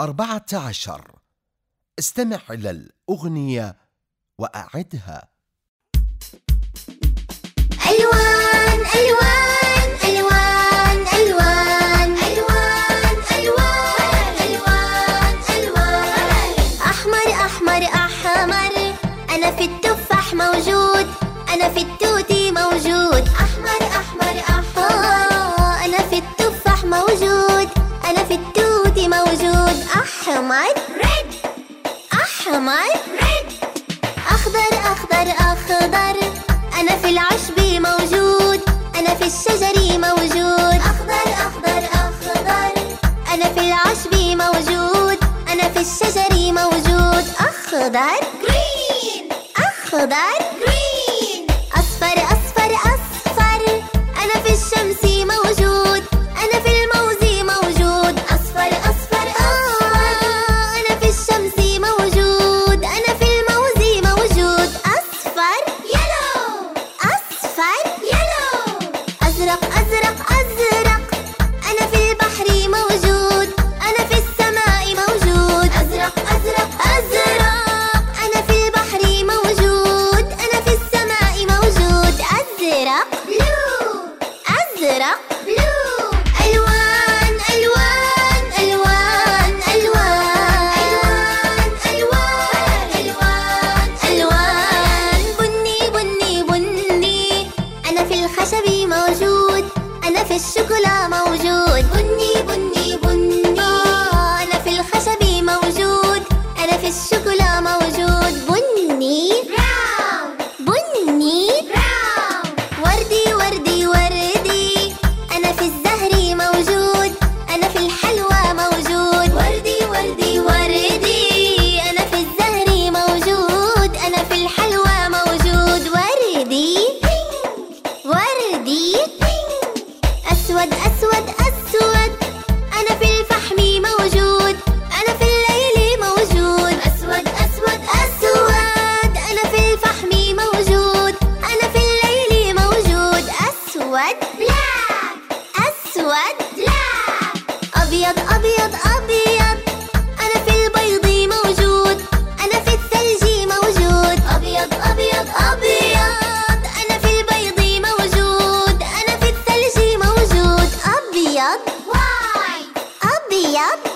أربعة عشر. استمع إلى الأغنية وأعدها. ألوان ألوان ألوان ألوان ألوان ألوان ألوان. أحمر أحمر أحمر. أنا في التفاح موجود. أنا في التوتي موجود. موجود أحمر ريد. أحمر ريد. أخضر أخضر أخضر. أنا في العشب موجود. أنا في الشجر موجود. أخضر أخضر أخضر. أنا في العشب موجود. أنا في الشجر موجود. أخضر. Green. أخضر. أزرق أزرق أزرق. في الشوكولا موجود. بني بني بني. آه أنا في الخشب موجود. أنا في الشوكولا موجود. بني. براون بني. وردي وردي وردي. أنا في الزهر موجود. أنا في الحلوى موجود. وردي وردي وردي. أنا في الزهر موجود. أنا في الحلوى موجود. وردي. وردي. أسود أسود أسود. أنا في الفحم موجود. أنا في الليل موجود. أسود أسود أسود. أنا في الفحم موجود. أنا في الليل موجود. أسود black أسود black أبيض أبيض أبيض よ